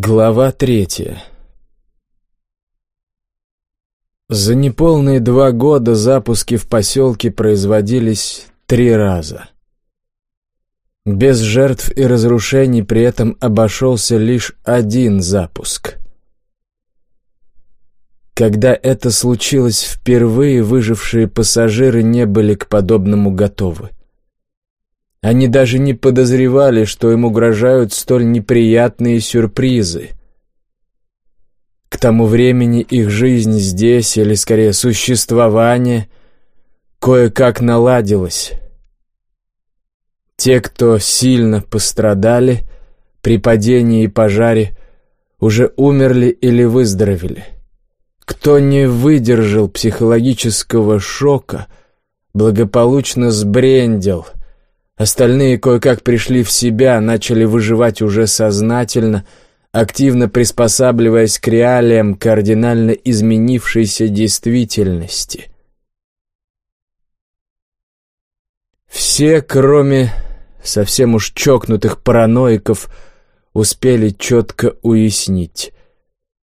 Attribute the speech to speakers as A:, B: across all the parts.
A: Глава третья За неполные два года запуски в поселке производились три раза. Без жертв и разрушений при этом обошелся лишь один запуск. Когда это случилось впервые, выжившие пассажиры не были к подобному готовы. Они даже не подозревали, что им угрожают столь неприятные сюрпризы. К тому времени их жизнь здесь, или скорее существование, кое-как наладилась. Те, кто сильно пострадали при падении и пожаре, уже умерли или выздоровели. Кто не выдержал психологического шока, благополучно сбрендил — Остальные кое-как пришли в себя, начали выживать уже сознательно, активно приспосабливаясь к реалиям кардинально изменившейся действительности. Все, кроме совсем уж чокнутых параноиков, успели четко уяснить.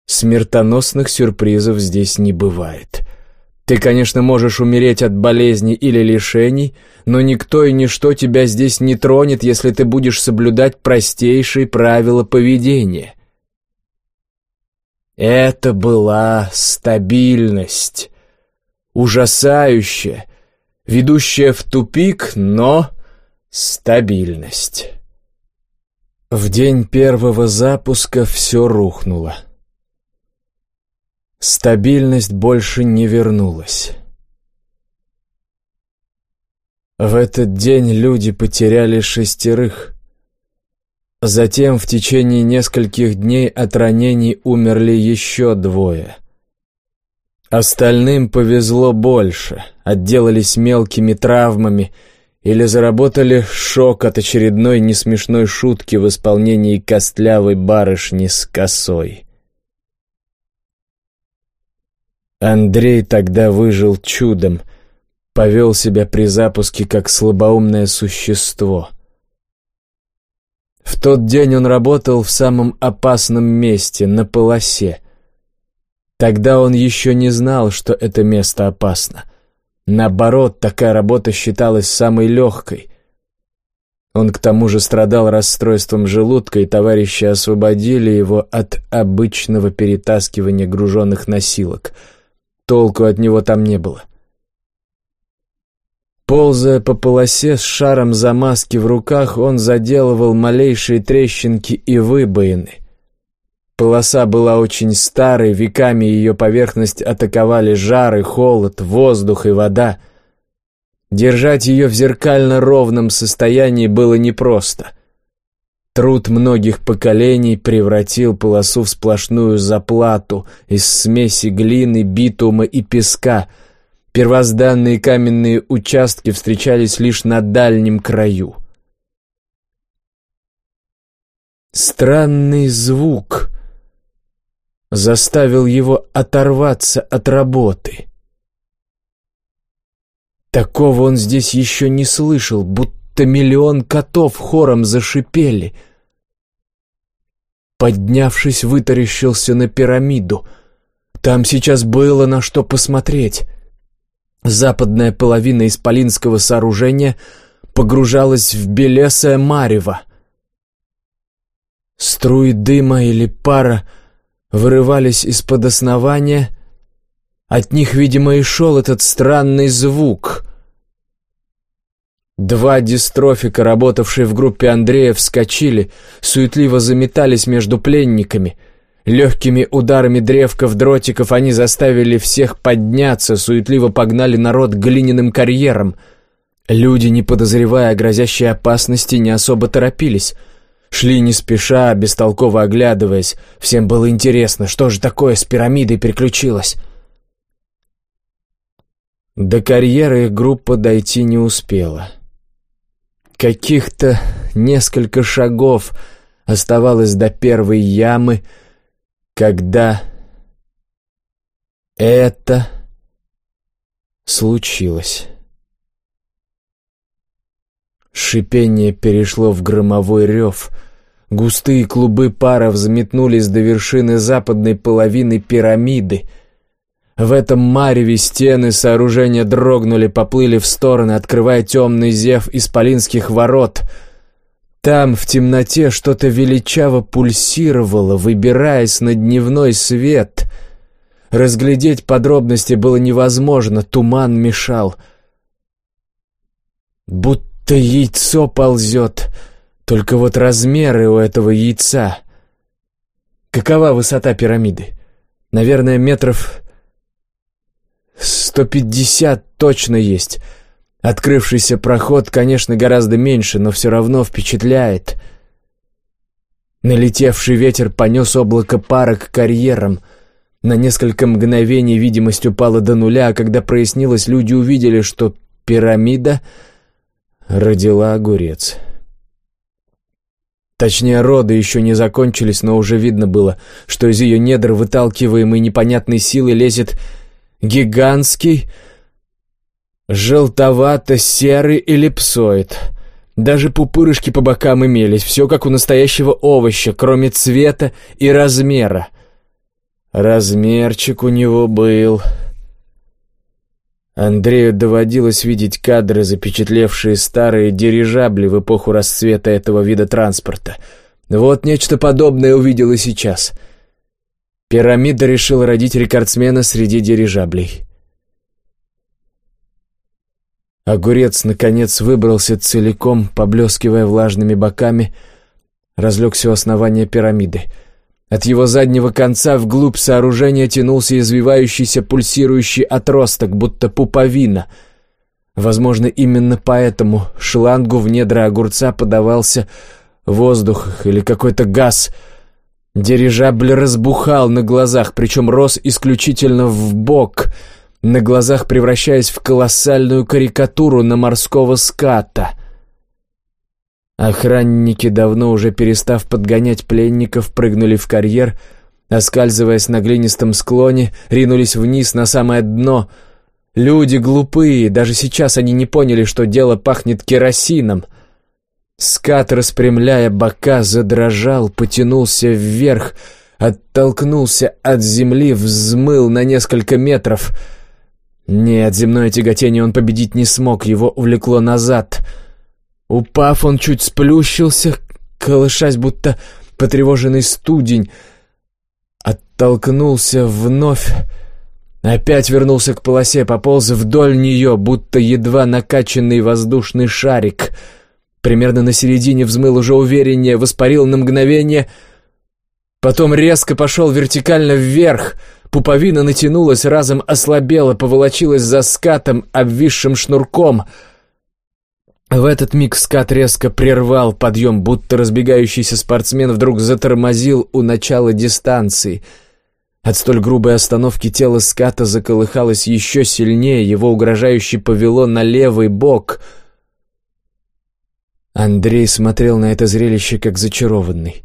A: Смертоносных сюрпризов здесь не бывает — ты, конечно, можешь умереть от болезни или лишений, но никто и ничто тебя здесь не тронет, если ты будешь соблюдать простейшие правила поведения. Это была стабильность, ужасающая, ведущая в тупик, но стабильность. В день первого запуска все рухнуло. Стабильность больше не вернулась. В этот день люди потеряли шестерых. Затем в течение нескольких дней от ранений умерли еще двое. Остальным повезло больше, отделались мелкими травмами или заработали шок от очередной несмешной шутки в исполнении костлявой барышни с косой. Андрей тогда выжил чудом, повел себя при запуске как слабоумное существо. В тот день он работал в самом опасном месте, на полосе. Тогда он еще не знал, что это место опасно. Наоборот, такая работа считалась самой легкой. Он к тому же страдал расстройством желудка, и товарищи освободили его от обычного перетаскивания груженных носилок — Толку от него там не было. Ползая по полосе с шаром замазки в руках, он заделывал малейшие трещинки и выбоины. Полоса была очень старой, веками ее поверхность атаковали жары, холод, воздух и вода. Держать ее в зеркально ровном состоянии было непросто — Труд многих поколений превратил полосу в сплошную заплату из смеси глины, битума и песка. Первозданные каменные участки встречались лишь на дальнем краю. Странный звук заставил его оторваться от работы. Такого он здесь еще не слышал, будто будто миллион котов хором зашипели. Поднявшись, вытаращился на пирамиду. Там сейчас было на что посмотреть. Западная половина исполинского сооружения погружалась в белесое марево. Струи дыма или пара вырывались из-под основания. От них, видимо, и шел этот странный звук — Два дистрофика, работавшие в группе Андрея, вскочили, суетливо заметались между пленниками. Легкими ударами древков-дротиков они заставили всех подняться, суетливо погнали народ глиняным карьером. Люди, не подозревая о грозящей опасности, не особо торопились. Шли не спеша, бестолково оглядываясь. Всем было интересно, что же такое с пирамидой приключилось. До карьеры их группа дойти не успела. — Каких-то несколько шагов оставалось до первой ямы, когда это случилось. Шипение перешло в громовой рев, Густые клубы пара взметнулись до вершины западной половины пирамиды. В этом мареве стены сооружения дрогнули, поплыли в стороны, открывая темный зев исполинских ворот. Там, в темноте, что-то величаво пульсировало, выбираясь на дневной свет. Разглядеть подробности было невозможно, туман мешал. Будто яйцо ползет — только вот размеры у этого яйца... Какова высота пирамиды? Наверное, метров... 150 точно есть. Открывшийся проход, конечно, гораздо меньше, но все равно впечатляет. Налетевший ветер понес облако пара к карьерам. На несколько мгновений видимость упала до нуля, а когда прояснилось, люди увидели, что пирамида родила огурец. Точнее, роды еще не закончились, но уже видно было, что из ее недр, выталкиваемой непонятной силой, лезет гигантский, желтовато-серый эллипсоид. Даже пупырышки по бокам имелись, все как у настоящего овоща, кроме цвета и размера. Размерчик у него был... Андрею доводилось видеть кадры, запечатлевшие старые дирижабли в эпоху расцвета этого вида транспорта. Вот нечто подобное увидел и сейчас. Пирамида решила родить рекордсмена среди дирижаблей. Огурец, наконец, выбрался целиком, поблескивая влажными боками, разлегся у основания пирамиды — от его заднего конца вглубь сооружения тянулся извивающийся пульсирующий отросток, будто пуповина. Возможно, именно поэтому шлангу в недра огурца подавался воздух или какой-то газ. Дирижабль разбухал на глазах, причем рос исключительно в бок, на глазах превращаясь в колоссальную карикатуру на морского ската — Охранники, давно уже перестав подгонять пленников, прыгнули в карьер, оскальзываясь на глинистом склоне, ринулись вниз на самое дно. Люди глупые, даже сейчас они не поняли, что дело пахнет керосином. Скат, распрямляя бока, задрожал, потянулся вверх, оттолкнулся от земли, взмыл на несколько метров. Нет, земное тяготение он победить не смог, его увлекло назад — Упав, он чуть сплющился, колышась, будто потревоженный студень. Оттолкнулся вновь, опять вернулся к полосе, пополз вдоль нее, будто едва накачанный воздушный шарик. Примерно на середине взмыл уже увереннее, воспарил на мгновение, потом резко пошел вертикально вверх — Пуповина натянулась, разом ослабела, поволочилась за скатом, обвисшим шнурком — в этот миг скат резко прервал подъем, будто разбегающийся спортсмен вдруг затормозил у начала дистанции. От столь грубой остановки тело ската заколыхалось еще сильнее, его угрожающе повело на левый бок. Андрей смотрел на это зрелище как зачарованный.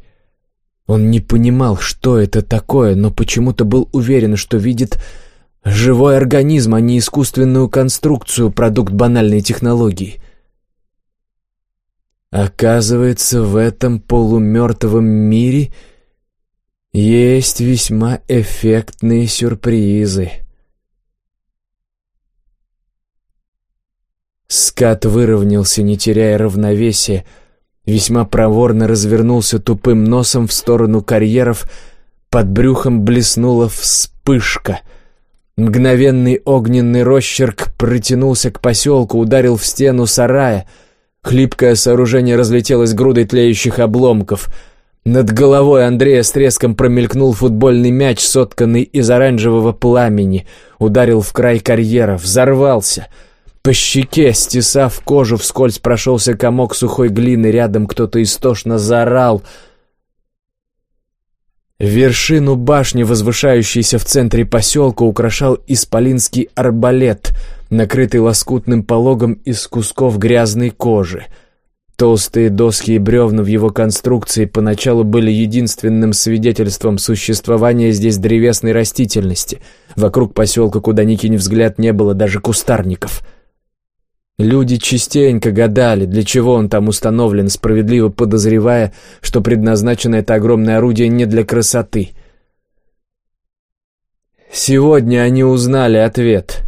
A: Он не понимал, что это такое, но почему-то был уверен, что видит живой организм, а не искусственную конструкцию, продукт банальной технологии. Оказывается, в этом полумертвом мире есть весьма эффектные сюрпризы. Скат выровнялся, не теряя равновесия, весьма проворно развернулся тупым носом в сторону карьеров, под брюхом блеснула вспышка. Мгновенный огненный росчерк протянулся к поселку, ударил в стену сарая — Хлипкое сооружение разлетелось грудой тлеющих обломков. Над головой Андрея с треском промелькнул футбольный мяч, сотканный из оранжевого пламени. Ударил в край карьера, взорвался. По щеке, стесав кожу, вскользь прошелся комок сухой глины, рядом кто-то истошно заорал — Вершину башни, возвышающейся в центре поселка, украшал исполинский арбалет, накрытый лоскутным пологом из кусков грязной кожи. Толстые доски и бревна в его конструкции поначалу были единственным свидетельством существования здесь древесной растительности. Вокруг поселка, куда ни кинь взгляд, не было даже кустарников — Люди частенько гадали, для чего он там установлен, справедливо подозревая, что предназначено это огромное орудие не для красоты. Сегодня они узнали ответ.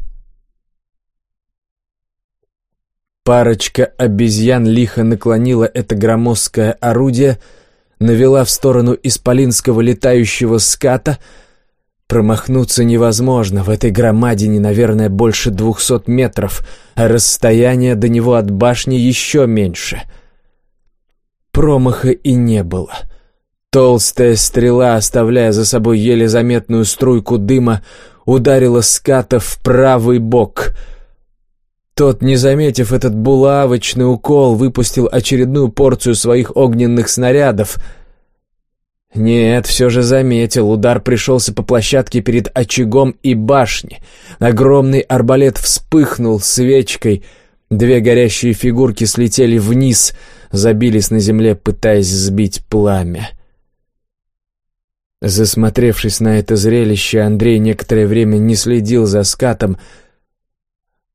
A: Парочка обезьян лихо наклонила это громоздкое орудие, навела в сторону исполинского летающего ската — Промахнуться невозможно, в этой громадине, наверное, больше двухсот метров, а расстояние до него от башни еще меньше. Промаха и не было. Толстая стрела, оставляя за собой еле заметную струйку дыма, ударила ската в правый бок. Тот, не заметив этот булавочный укол, выпустил очередную порцию своих огненных снарядов — нет, все же заметил, удар пришелся по площадке перед очагом и башней. Огромный арбалет вспыхнул свечкой, две горящие фигурки слетели вниз, забились на земле, пытаясь сбить пламя. Засмотревшись на это зрелище, Андрей некоторое время не следил за скатом,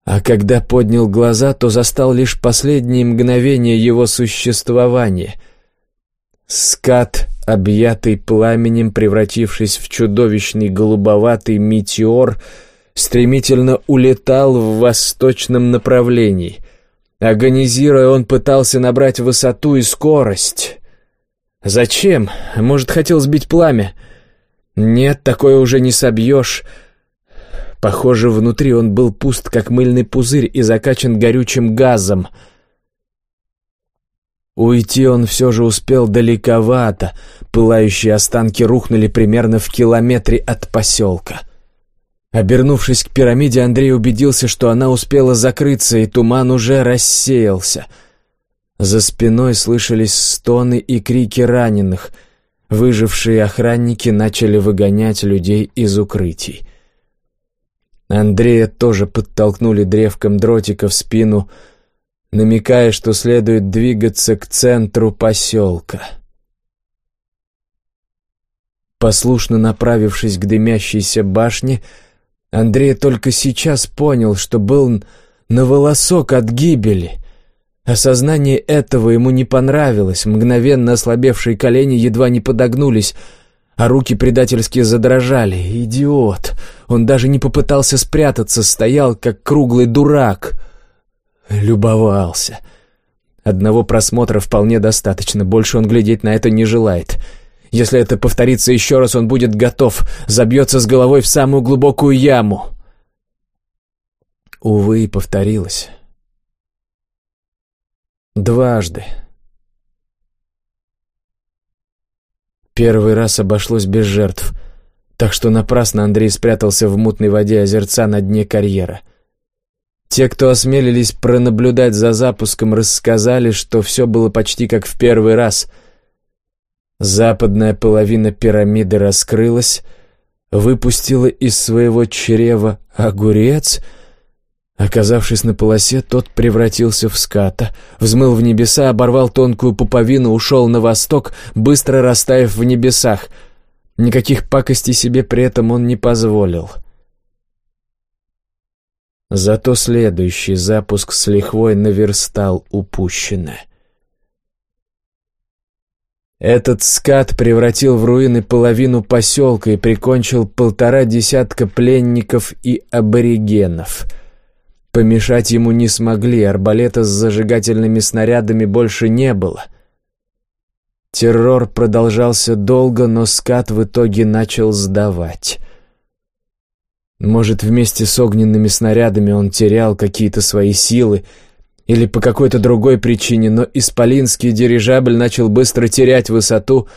A: а когда поднял глаза, то застал лишь последние мгновения его существования. Скат объятый пламенем, превратившись в чудовищный голубоватый метеор, стремительно улетал в восточном направлении. Агонизируя, он пытался набрать высоту и скорость. Зачем? Может, хотел сбить пламя? Нет, такое уже не собьешь. Похоже, внутри он был пуст, как мыльный пузырь, и закачан горючим газом — Уйти он все же успел далековато, пылающие останки рухнули примерно в километре от поселка. Обернувшись к пирамиде, Андрей убедился, что она успела закрыться, и туман уже рассеялся. За спиной слышались стоны и крики раненых. Выжившие охранники начали выгонять людей из укрытий. Андрея тоже подтолкнули древком дротика в спину — намекая, что следует двигаться к центру поселка. Послушно направившись к дымящейся башне, Андрей только сейчас понял, что был на волосок от гибели. Осознание этого ему не понравилось, мгновенно ослабевшие колени едва не подогнулись, а руки предательски задрожали. Идиот! Он даже не попытался спрятаться, стоял как круглый дурак — Любовался. Одного просмотра вполне достаточно, больше он глядеть на это не желает. Если это повторится еще раз, он будет готов, забьется с головой в самую глубокую яму. Увы, повторилось. Дважды. Первый раз обошлось без жертв, так что напрасно Андрей спрятался в мутной воде озерца на дне карьера — те, кто осмелились пронаблюдать за запуском, рассказали, что все было почти как в первый раз. Западная половина пирамиды раскрылась, выпустила из своего чрева огурец. Оказавшись на полосе, тот превратился в ската, взмыл в небеса, оборвал тонкую пуповину, ушел на восток, быстро растаяв в небесах. Никаких пакостей себе при этом он не позволил. — Зато следующий запуск с лихвой наверстал упущенное. Этот скат превратил в руины половину поселка и прикончил полтора десятка пленников и аборигенов. Помешать ему не смогли, арбалета с зажигательными снарядами больше не было. Террор продолжался долго, но скат в итоге начал сдавать. Может, вместе с огненными снарядами он терял какие-то свои силы, или по какой-то другой причине, но исполинский дирижабль начал быстро терять высоту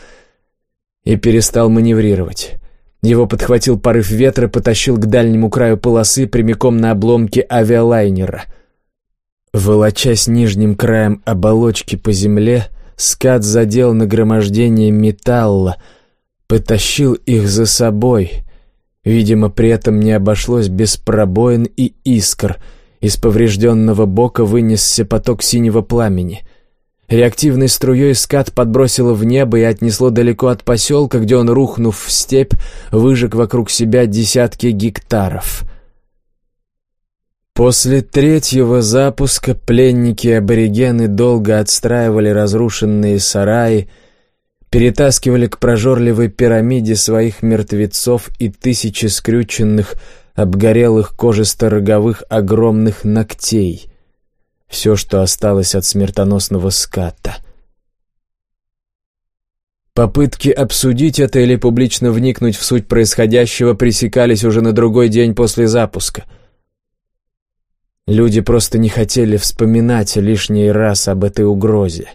A: и перестал маневрировать. Его подхватил порыв ветра, потащил к дальнему краю полосы прямиком на обломке авиалайнера. Волочась нижним краем оболочки по земле, скат задел нагромождение металла, потащил их за собой — Видимо, при этом не обошлось без пробоин и искр. Из поврежденного бока вынесся поток синего пламени. Реактивной струей скат подбросило в небо и отнесло далеко от поселка, где он, рухнув в степь, выжег вокруг себя десятки гектаров. После третьего запуска пленники-аборигены долго отстраивали разрушенные сараи, перетаскивали к прожорливой пирамиде своих мертвецов и тысячи скрюченных, обгорелых кожисто-роговых огромных ногтей. Все, что осталось от смертоносного ската. Попытки обсудить это или публично вникнуть в суть происходящего пресекались уже на другой день после запуска — Люди просто не хотели вспоминать лишний раз об этой угрозе.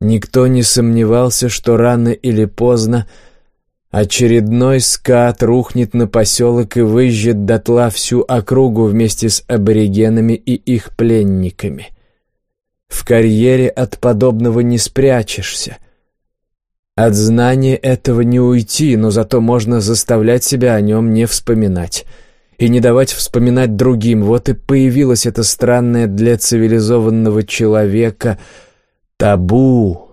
A: Никто не сомневался, что рано или поздно очередной скат рухнет на поселок и выжжет дотла всю округу вместе с аборигенами и их пленниками. В карьере от подобного не спрячешься. От знания этого не уйти, но зато можно заставлять себя о нем не вспоминать — и не давать вспоминать другим. Вот и появилось это странное для цивилизованного человека табу.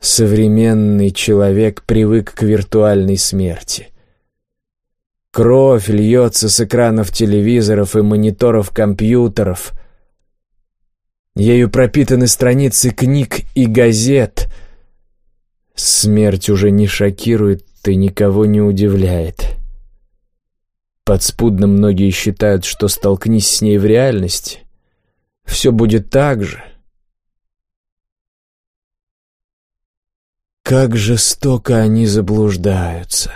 A: Современный человек привык к виртуальной смерти. Кровь льется с экранов телевизоров и мониторов компьютеров. Ею пропитаны страницы книг и газет. Смерть уже не шокирует ты никого не удивляет. Подспудно многие считают, что столкнись с ней в реальности, все будет так же. Как жестоко они заблуждаются.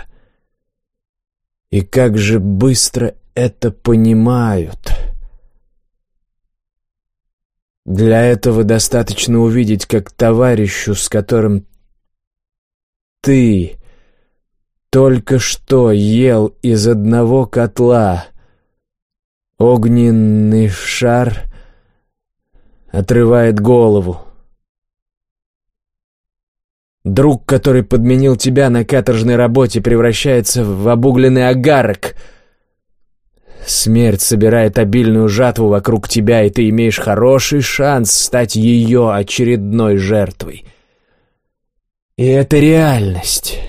A: И как же быстро это понимают. Для этого достаточно увидеть, как товарищу, с которым ты только что ел из одного котла. Огненный шар отрывает голову. Друг, который подменил тебя на каторжной работе, превращается в обугленный агарок. Смерть собирает обильную жатву вокруг тебя, и ты имеешь хороший шанс стать ее очередной жертвой. И это реальность.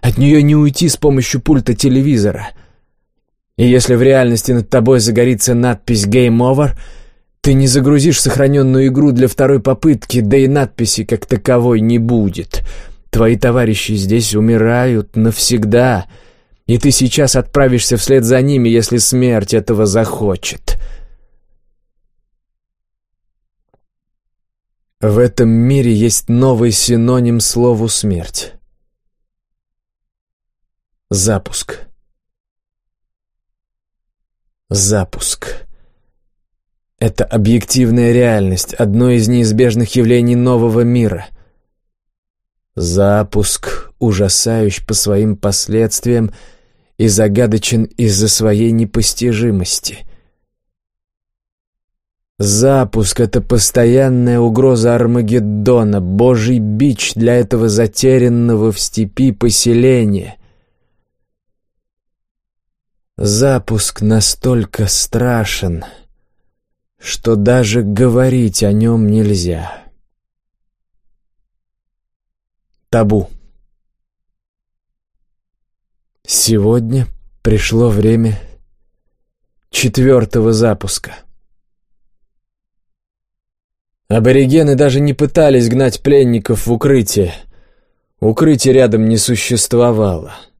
A: От нее не уйти с помощью пульта телевизора. И если в реальности над тобой загорится надпись «Game Over», ты не загрузишь сохраненную игру для второй попытки, да и надписи как таковой не будет. Твои товарищи здесь умирают навсегда, и ты сейчас отправишься вслед за ними, если смерть этого захочет. В этом мире есть новый синоним слову «смерть». Запуск. Запуск. Это объективная реальность, одно из неизбежных явлений нового мира. Запуск ужасающий по своим последствиям и загадочен из-за своей непостижимости. Запуск — это постоянная угроза Армагеддона, божий бич для этого затерянного в степи поселения. Запуск настолько страшен, что даже говорить о нем нельзя. Табу. Сегодня пришло время четвертого запуска. Аборигены даже не пытались гнать пленников в укрытие. Укрытия рядом не существовало. —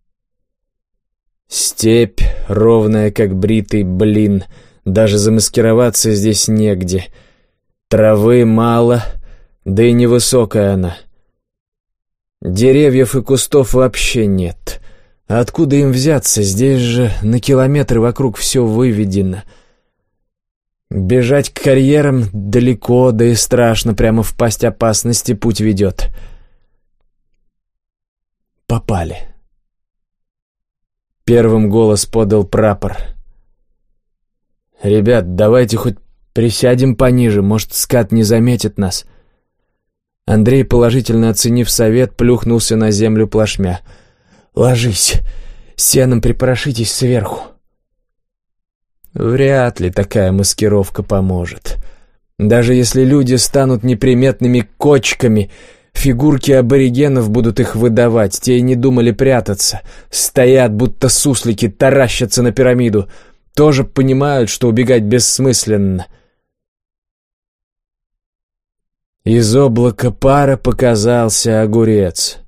A: Степь, ровная, как бритый блин, даже замаскироваться здесь негде. Травы мало, да и невысокая она. Деревьев и кустов вообще нет. Откуда им взяться? Здесь же на километры вокруг все выведено. Бежать к карьерам далеко, да и страшно, прямо в пасть опасности путь ведет. Попали. Первым голос подал прапор. «Ребят, давайте хоть присядем пониже, может, скат не заметит нас». Андрей, положительно оценив совет, плюхнулся на землю плашмя. «Ложись, сеном припорошитесь сверху». Вряд ли такая маскировка поможет. Даже если люди станут неприметными кочками, Фигурки аборигенов будут их выдавать, те и не думали прятаться. Стоят, будто суслики, таращатся на пирамиду. Тоже понимают, что убегать бессмысленно. Из облака пара показался огурец.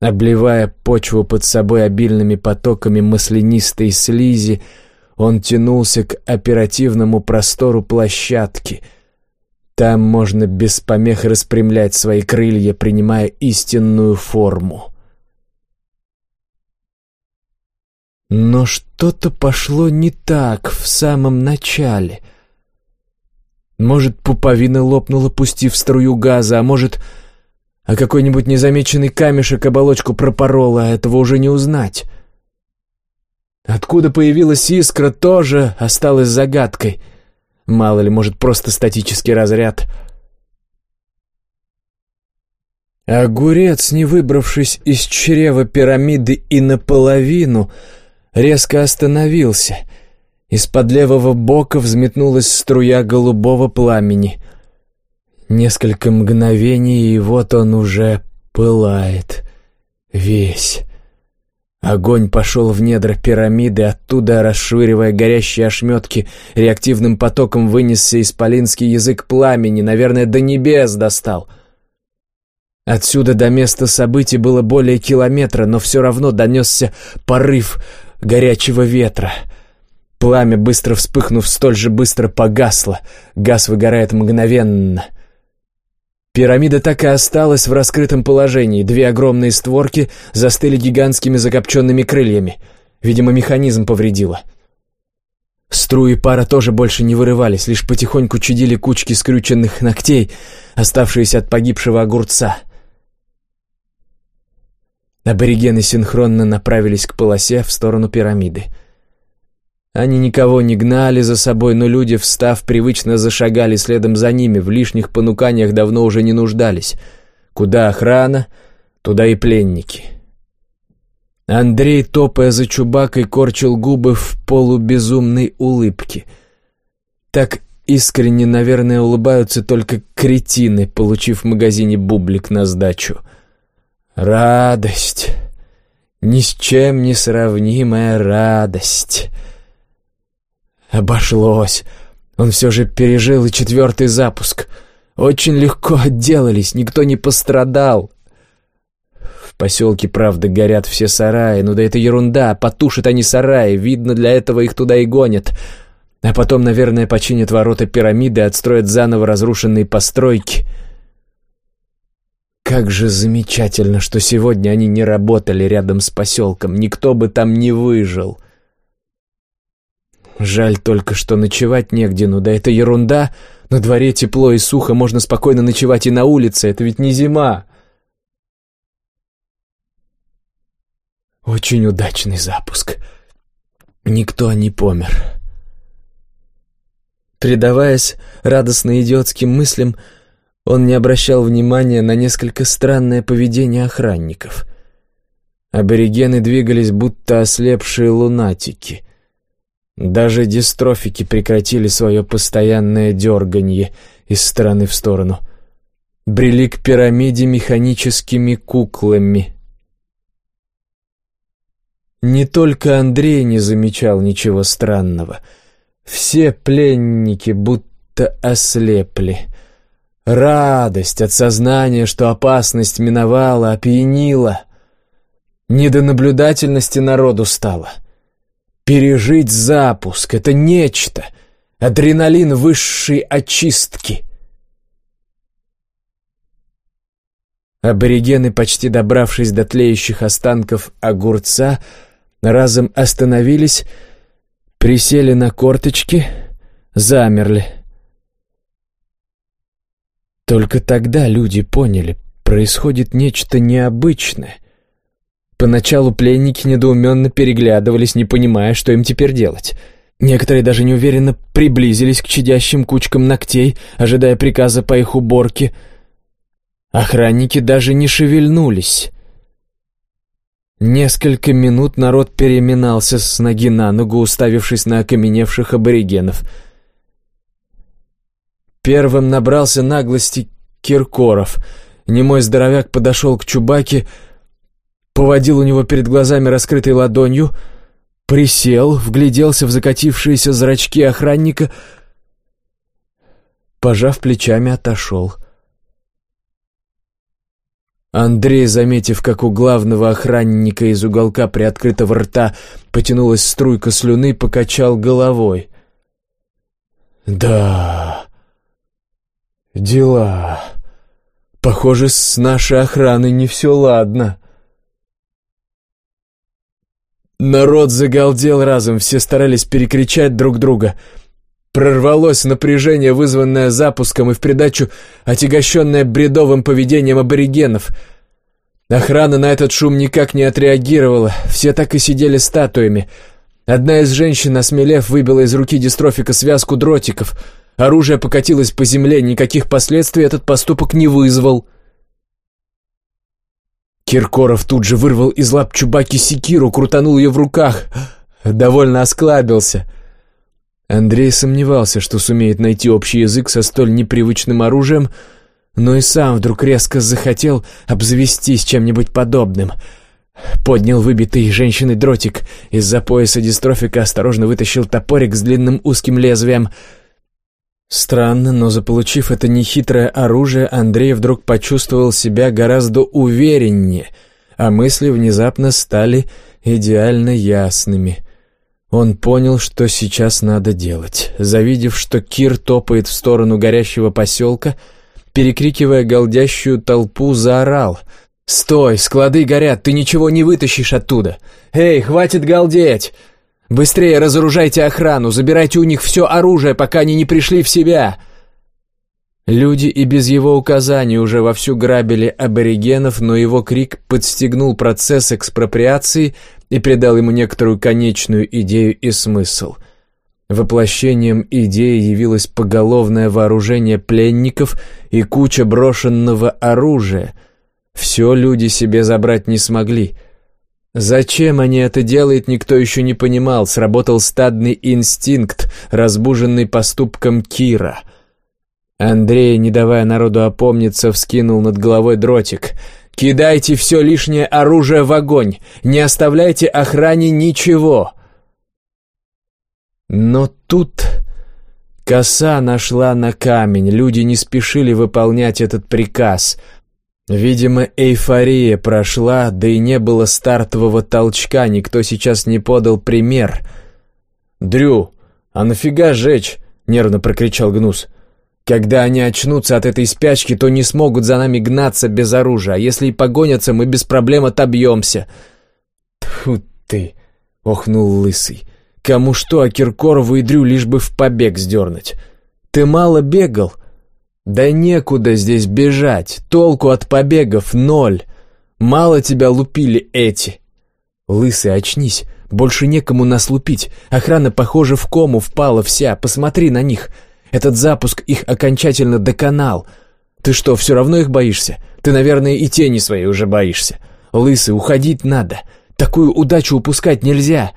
A: Обливая почву под собой обильными потоками маслянистой слизи, он тянулся к оперативному простору площадки — там можно без помех распрямлять свои крылья, принимая истинную форму. Но что-то пошло не так в самом начале. Может, пуповина лопнула, пустив струю газа, а может, а какой-нибудь незамеченный камешек оболочку пропорол, а этого уже не узнать. Откуда появилась искра, тоже осталось загадкой — Мало ли, может, просто статический разряд. Огурец, не выбравшись из чрева пирамиды и наполовину, резко остановился. Из-под левого бока взметнулась струя голубого пламени. Несколько мгновений, и вот он уже пылает. Весь. Огонь пошел в недра пирамиды, оттуда, расшвыривая горящие ошметки, реактивным потоком вынесся исполинский язык пламени, наверное, до небес достал. Отсюда до места событий было более километра, но все равно донесся порыв горячего ветра. Пламя, быстро вспыхнув, столь же быстро погасло. Газ выгорает мгновенно — Пирамида так и осталась в раскрытом положении. Две огромные створки застыли гигантскими закопченными крыльями. Видимо, механизм повредило. Струи пара тоже больше не вырывались, лишь потихоньку чудили кучки скрюченных ногтей, оставшиеся от погибшего огурца. Аборигены синхронно направились к полосе в сторону пирамиды. Они никого не гнали за собой, но люди, встав, привычно зашагали следом за ними, в лишних понуканиях давно уже не нуждались. Куда охрана, туда и пленники. Андрей, топая за Чубакой, корчил губы в полубезумной улыбке. Так искренне, наверное, улыбаются только кретины, получив в магазине бублик на сдачу. Радость! Ни с чем не сравнимая радость! Обошлось. Он все же пережил и четвертый запуск. Очень легко отделались, никто не пострадал. В поселке, правда, горят все сараи, но да это ерунда, потушат они сараи, видно, для этого их туда и гонят. А потом, наверное, починят ворота пирамиды и отстроят заново разрушенные постройки. Как же замечательно, что сегодня они не работали рядом с поселком, никто бы там не выжил. — Жаль только, что ночевать негде, ну да это ерунда. На дворе тепло и сухо, можно спокойно ночевать и на улице, это ведь не зима. Очень удачный запуск. Никто не помер. Предаваясь радостно идиотским мыслям, он не обращал внимания на несколько странное поведение охранников. Аборигены двигались, будто ослепшие лунатики. Даже дистрофики прекратили свое постоянное дерганье из стороны в сторону. Брели к пирамиде механическими куклами. Не только Андрей не замечал ничего странного. Все пленники будто ослепли. Радость от сознания, что опасность миновала, опьянила. Не наблюдательности народу стало — Пережить запуск — это нечто. Адреналин высшей очистки. Аборигены, почти добравшись до тлеющих останков огурца, разом остановились, присели на корточки, замерли. Только тогда люди поняли, происходит нечто необычное, Поначалу пленники недоуменно переглядывались, не понимая, что им теперь делать. Некоторые даже неуверенно приблизились к чадящим кучкам ногтей, ожидая приказа по их уборке. Охранники даже не шевельнулись. Несколько минут народ переминался с ноги на ногу, уставившись на окаменевших аборигенов. Первым набрался наглости Киркоров. Немой здоровяк подошел к Чубаке, поводил у него перед глазами раскрытой ладонью, присел, вгляделся в закатившиеся зрачки охранника, пожав плечами, отошел. Андрей, заметив, как у главного охранника из уголка приоткрытого рта потянулась струйка слюны, покачал головой. «Да, дела. Похоже, с нашей охраной не все ладно». Народ загалдел разом, все старались перекричать друг друга. Прорвалось напряжение, вызванное запуском, и в придачу отягощенное бредовым поведением аборигенов. Охрана на этот шум никак не отреагировала, все так и сидели статуями. Одна из женщин, осмелев, выбила из руки дистрофика связку дротиков. Оружие покатилось по земле, никаких последствий этот поступок не вызвал. Киркоров тут же вырвал из лап Чубаки секиру, крутанул ее в руках. Довольно осклабился. Андрей сомневался, что сумеет найти общий язык со столь непривычным оружием, но и сам вдруг резко захотел обзавестись чем-нибудь подобным. Поднял выбитый женщиной дротик, из-за пояса дистрофика осторожно вытащил топорик с длинным узким лезвием — Странно, но заполучив это нехитрое оружие, Андрей вдруг почувствовал себя гораздо увереннее, а мысли внезапно стали идеально ясными. Он понял, что сейчас надо делать. Завидев, что Кир топает в сторону горящего поселка, перекрикивая голдящую толпу, заорал. «Стой, склады горят, ты ничего не вытащишь оттуда! Эй, хватит галдеть! Быстрее разоружайте охрану, забирайте у них все оружие, пока они не пришли в себя!» Люди и без его указаний уже вовсю грабили аборигенов, но его крик подстегнул процесс экспроприации и придал ему некоторую конечную идею и смысл. Воплощением идеи явилось поголовное вооружение пленников и куча брошенного оружия. Все люди себе забрать не смогли — Зачем они это делают, никто еще не понимал. Сработал стадный инстинкт, разбуженный поступком Кира. Андрей, не давая народу опомниться, вскинул над головой дротик. «Кидайте все лишнее оружие в огонь! Не оставляйте охране ничего!» Но тут коса нашла на камень. Люди не спешили выполнять этот приказ — Видимо, эйфория прошла, да и не было стартового толчка, никто сейчас не подал пример. «Дрю, а нафига жечь?» — нервно прокричал Гнус. «Когда они очнутся от этой спячки, то не смогут за нами гнаться без оружия, а если и погонятся, мы без проблем отобьемся». «Тьфу ты!» — охнул Лысый. «Кому что, а Киркорову и Дрю лишь бы в побег сдернуть. Ты мало бегал?» «Да некуда здесь бежать, толку от побегов ноль. Мало тебя лупили эти». «Лысый, очнись, больше некому нас лупить. Охрана, похоже, в кому впала вся, посмотри на них. Этот запуск их окончательно доконал. Ты что, все равно их боишься? Ты, наверное, и тени своей уже боишься. Лысый, уходить надо. Такую удачу упускать нельзя».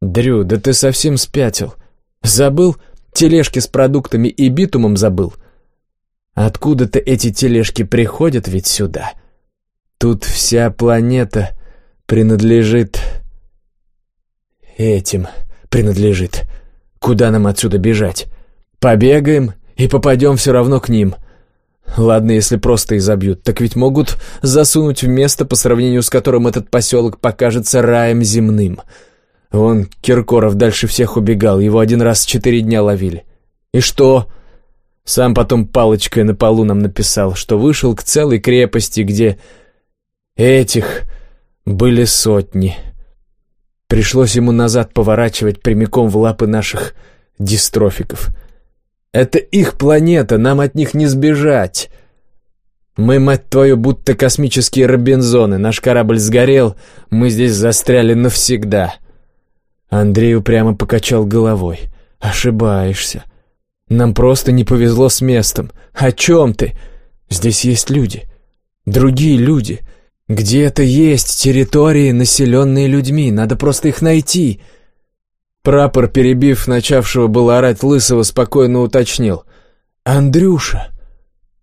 A: «Дрю, да ты совсем спятил. Забыл? Тележки с продуктами и битумом забыл?» Откуда-то эти тележки приходят ведь сюда. Тут вся планета принадлежит... Этим принадлежит. Куда нам отсюда бежать? Побегаем и попадем все равно к ним. Ладно, если просто изобьют, так ведь могут засунуть в место, по сравнению с которым этот поселок покажется раем земным. Вон Киркоров дальше всех убегал, его один раз четыре дня ловили. И что? Сам потом палочкой на полу нам написал, что вышел к целой крепости, где этих были сотни. Пришлось ему назад поворачивать прямиком в лапы наших дистрофиков. Это их планета, нам от них не сбежать. Мы, мать твою, будто космические Робинзоны. Наш корабль сгорел, мы здесь застряли навсегда. Андрей упрямо покачал головой. Ошибаешься. Нам просто не повезло с местом. О чем ты? Здесь есть люди. Другие люди. Где-то есть территории, населенные людьми. Надо просто их найти. Прапор, перебив начавшего было орать Лысого, спокойно уточнил. «Андрюша,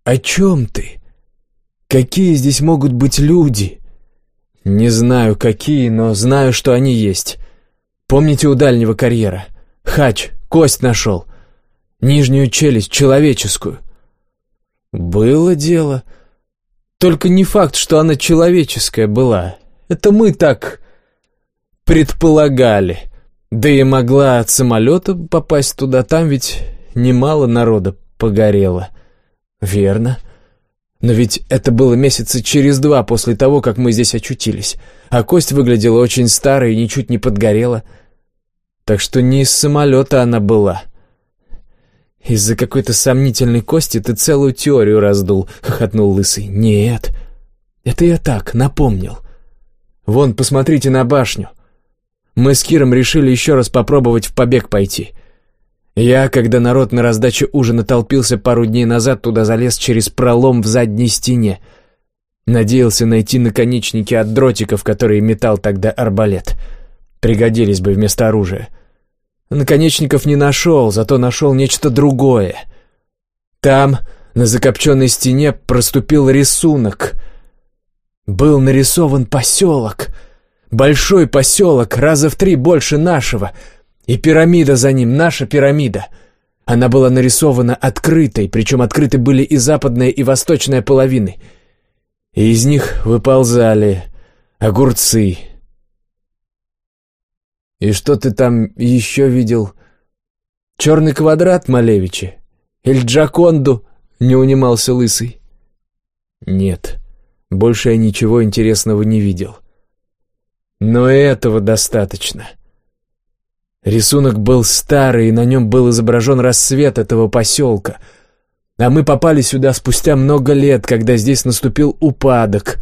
A: «О чем ты? Какие здесь могут быть люди?» «Не знаю, какие, но знаю, что они есть. Помните у дальнего карьера? Хач, кость нашел. Нижнюю челюсть, человеческую». «Было дело. Только не факт, что она человеческая была. Это мы так предполагали. Да и могла от самолета попасть туда, там ведь немало народа погорело». «Верно. Но ведь это было месяца через два после того, как мы здесь очутились, а кость выглядела очень старой и ничуть не подгорела. Так что не из самолета она была». «Из-за какой-то сомнительной кости ты целую теорию раздул», — хохотнул Лысый. «Нет, это я так, напомнил. Вон, посмотрите на башню. Мы с Киром решили еще раз попробовать в побег пойти. Я, когда народ на раздаче ужина толпился пару дней назад, туда залез через пролом в задней стене. Надеялся найти наконечники от дротиков, которые метал тогда арбалет. Пригодились бы вместо оружия. Наконечников не нашел, зато нашел нечто другое. Там, на закопченной стене, проступил рисунок. Был нарисован поселок. Большой поселок, раза в три больше нашего — и пирамида за ним, наша пирамида. Она была нарисована открытой, причем открыты были и западная, и восточная половины. И из них выползали огурцы. «И что ты там еще видел?» «Черный квадрат, Малевичи? Или Джаконду?» — не унимался Лысый. «Нет, больше я ничего интересного не видел. Но этого достаточно». Рисунок был старый, и на нем был изображен рассвет этого поселка. А мы попали сюда спустя много лет, когда здесь наступил упадок.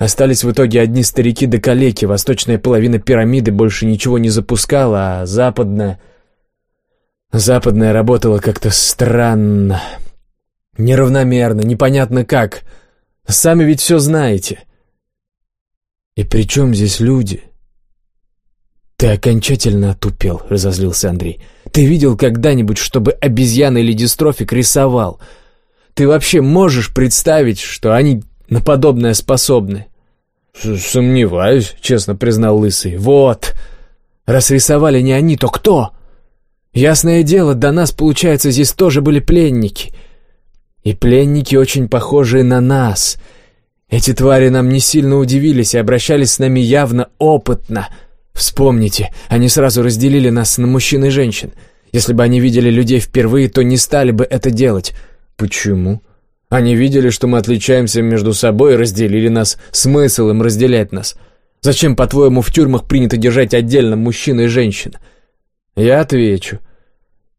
A: Остались в итоге одни старики до калеки, восточная половина пирамиды больше ничего не запускала, а западная... Западная работала как-то странно, неравномерно, непонятно как. Сами ведь все знаете. И при чем здесь люди?» «Ты окончательно отупел», — разозлился Андрей. «Ты видел когда-нибудь, чтобы обезьяна или дистрофик рисовал? Ты вообще можешь представить, что они на подобное способны?»
B: «Сомневаюсь», — честно признал Лысый.
A: «Вот! Раз рисовали не они, то кто? Ясное дело, до нас, получается, здесь тоже были пленники. И пленники очень похожие на нас. Эти твари нам не сильно удивились и обращались с нами явно опытно». Вспомните, они сразу разделили нас на мужчин и женщин. Если бы они видели людей впервые, то не стали бы это делать. Почему? Они видели, что мы отличаемся между собой и разделили нас. Смысл им разделять нас. Зачем, по-твоему, в тюрьмах принято держать отдельно мужчин и женщин? Я отвечу.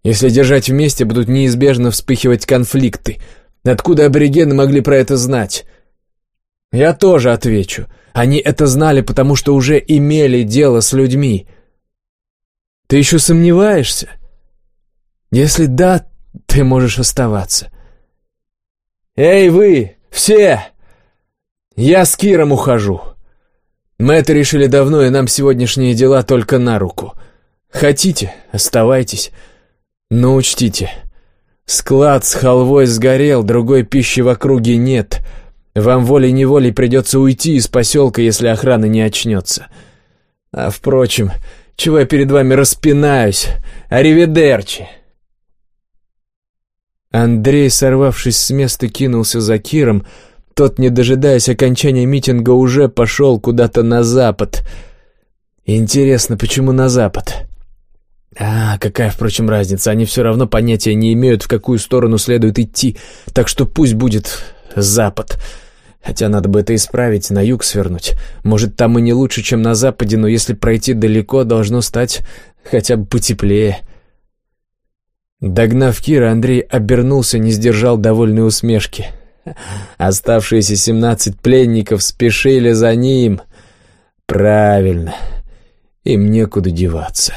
A: Если держать вместе, будут неизбежно вспыхивать конфликты. Откуда аборигены могли про это знать? Я тоже отвечу. Они это знали, потому что уже имели дело с людьми. Ты еще сомневаешься? Если да, ты можешь оставаться. Эй, вы, все! Я с Киром ухожу. Мы это решили давно, и нам сегодняшние дела только на руку. Хотите, оставайтесь. Но учтите, склад с халвой сгорел, другой пищи в округе нет — вам волей-неволей придется уйти из поселка, если охрана не очнется. А, впрочем, чего я перед вами распинаюсь? Аривидерчи!» Андрей, сорвавшись с места, кинулся за Киром. Тот, не дожидаясь окончания митинга, уже пошел куда-то на запад. Интересно, почему на запад? А, какая, впрочем, разница? Они все равно понятия не имеют, в какую сторону следует идти, так что пусть будет запад. Хотя надо бы это исправить, на юг свернуть. Может, там и не лучше, чем на западе, но если пройти далеко, должно стать хотя бы потеплее. Догнав Кира, Андрей обернулся, не сдержал довольной усмешки. Оставшиеся семнадцать пленников спешили за ним. Правильно, им некуда деваться.